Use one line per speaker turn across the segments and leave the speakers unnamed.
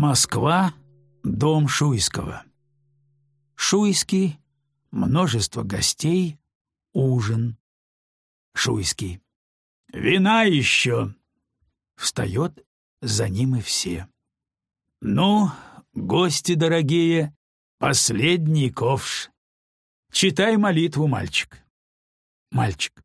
Москва, дом Шуйского. Шуйский, множество гостей, ужин. Шуйский. «Вина еще!» Встает, за ним и все. «Ну, гости дорогие, последний ковш. Читай молитву, мальчик». Мальчик.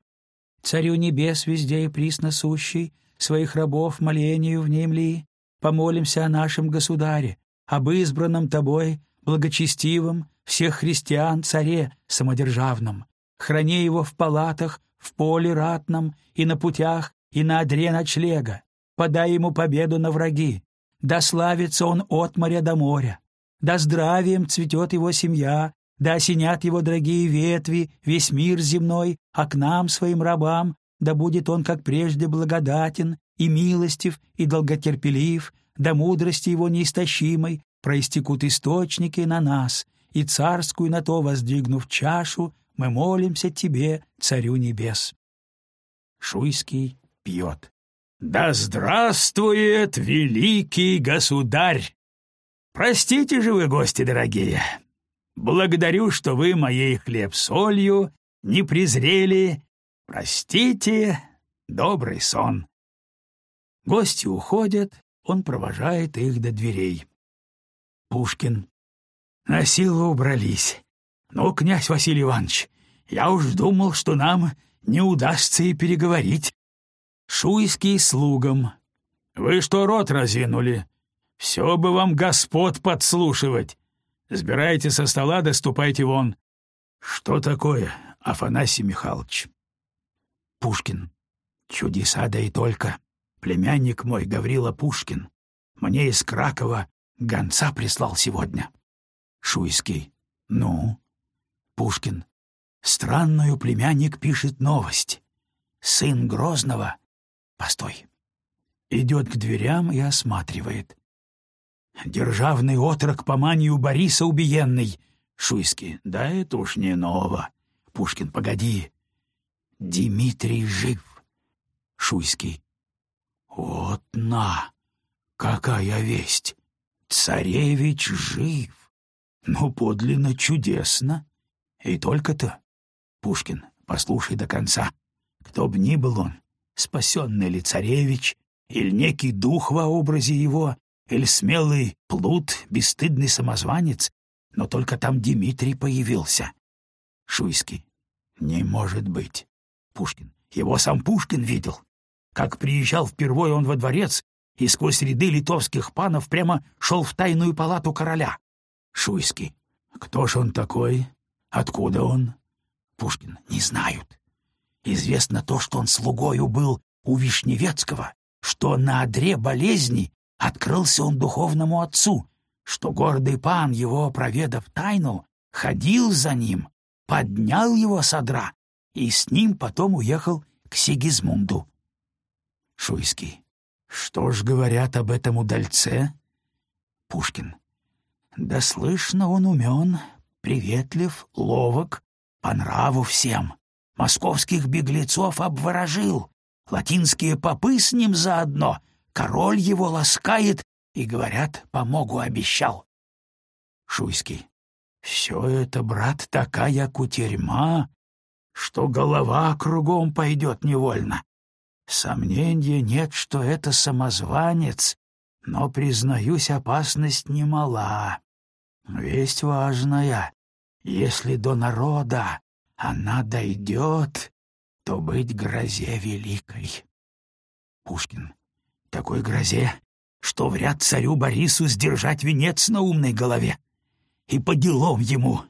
«Царю небес везде и присно сущий, своих рабов молению внемли, помолимся о нашем государе, об избранном тобой, благочестивом, всех христиан царе самодержавном. Храни его в палатах, в поле ратном, и на путях, и на одре ночлега. Подай ему победу на враги. Да славится он от моря до моря. Да здравием цветет его семья, да осенят его дорогие ветви, весь мир земной, а к нам, своим рабам, да будет он, как прежде, благодатен и милостив, и долготерпелив, да мудрости его неистощимой проистекут источники на нас, и царскую на то воздвигнув чашу, мы молимся тебе, царю небес. Шуйский пьет. «Да здравствует великий государь! Простите же вы, гости дорогие! Благодарю, что вы моей хлеб-солью не презрели. Простите, добрый сон!» Гости уходят, он провожает их до дверей. Пушкин. На силу убрались. Ну, князь Василий Иванович, я уж думал, что нам не удастся и переговорить. Шуйский слугам. Вы что рот разинули? Все бы вам господ подслушивать. Сбирайте со стола, доступайте вон. Что такое, Афанасий Михайлович? Пушкин. Чудеса да и только. Племянник мой, Гаврила Пушкин, мне из Кракова гонца прислал сегодня. Шуйский. Ну? Пушкин. Странную племянник пишет новость. Сын Грозного... Постой. Идет к дверям и осматривает. Державный отрок по манию Бориса убиенный. Шуйский. Да это уж не ново. Пушкин. Погоди. Дмитрий жив. Шуйский. На! Какая весть! Царевич жив! Ну, подлинно чудесно! И только-то... Пушкин, послушай до конца. Кто б ни был он, спасенный ли царевич, или некий дух во образе его, или смелый плут, бесстыдный самозванец, но только там Дмитрий появился. Шуйский. Не может быть. Пушкин. Его сам Пушкин видел. Как приезжал впервые он во дворец и сквозь ряды литовских панов прямо шел в тайную палату короля. Шуйский. Кто ж он такой? Откуда он? Пушкин. Не знают. Известно то, что он слугою был у Вишневецкого, что на одре болезни открылся он духовному отцу, что гордый пан, его проведав тайну, ходил за ним, поднял его с одра и с ним потом уехал к Сигизмунду. Шуйский. Что ж говорят об этом удальце? Пушкин. Да слышно, он умен, приветлив, ловок, по нраву всем. Московских беглецов обворожил, латинские попы с ним заодно, король его ласкает и, говорят, помогу обещал. Шуйский. Все это, брат, такая кутерьма, что голова кругом пойдет невольно. Сомнения нет, что это самозванец, но, признаюсь, опасность немала. Весть важная. Если до народа она дойдет, то быть грозе великой. Пушкин. Такой грозе, что вряд царю Борису сдержать венец на умной голове. И по делам ему.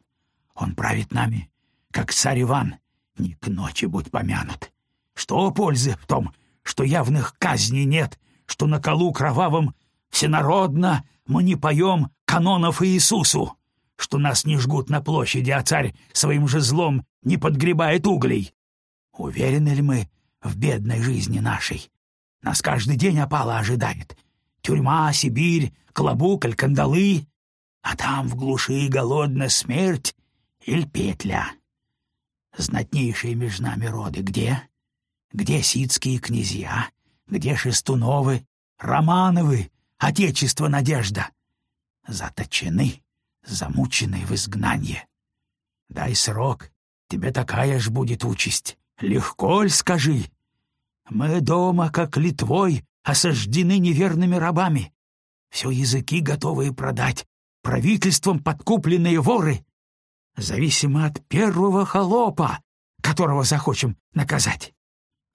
Он правит нами, как царь Иван, не к ночи будь помянут. Что пользы в том, что явных казней нет, что на колу кровавом всенародно мы не поем канонов Иисусу, что нас не жгут на площади, а царь своим же злом не подгребает углей? Уверены ли мы в бедной жизни нашей? Нас каждый день опала ожидает. Тюрьма, Сибирь, клобук, кандалы, а там в глуши голодная смерть или петля. Знатнейшие между нами роды где? Где ситские князья? Где Шестуновы? Романовы? Отечество надежда? заточены, замучены в изгнании. Дай срок, тебе такая ж будет участь. Легко ль скажи? Мы дома, как Литвой, осаждены неверными рабами. Все языки готовые продать, правительством подкупленные воры. Зависимо от первого холопа, которого захочем наказать.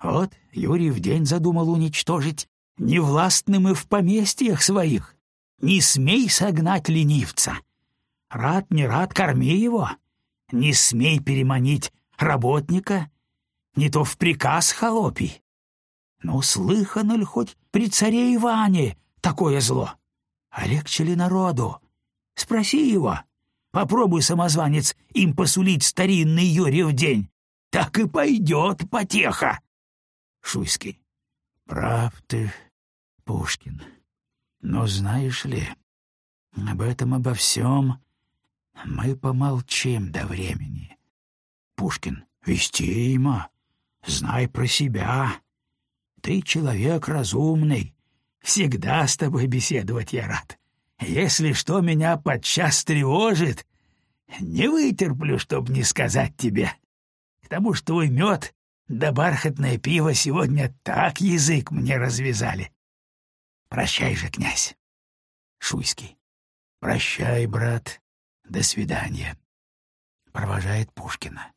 Вот Юрий в день задумал уничтожить невластным и в поместьях своих. Не смей согнать ленивца. Рад, не рад, корми его. Не смей переманить работника, не то в приказ холопий. Ну, слыхано ли хоть при царе Иване такое зло? А легче ли народу? Спроси его. Попробуй, самозванец, им посулить старинный Юрьев день. Так и пойдет потеха. Шуйский. Прав ты, Пушкин. Но знаешь ли, об этом обо всем мы помолчим до времени. Пушкин. Вестимо. Знай про себя. Ты человек разумный. Всегда с тобой беседовать я рад. Если что меня подчас тревожит, не вытерплю, чтоб не сказать тебе. К тому ж твой мед да бархатное пиво сегодня так язык мне развязали. Прощай же, князь. Шуйский. Прощай, брат. До свидания. Провожает Пушкина.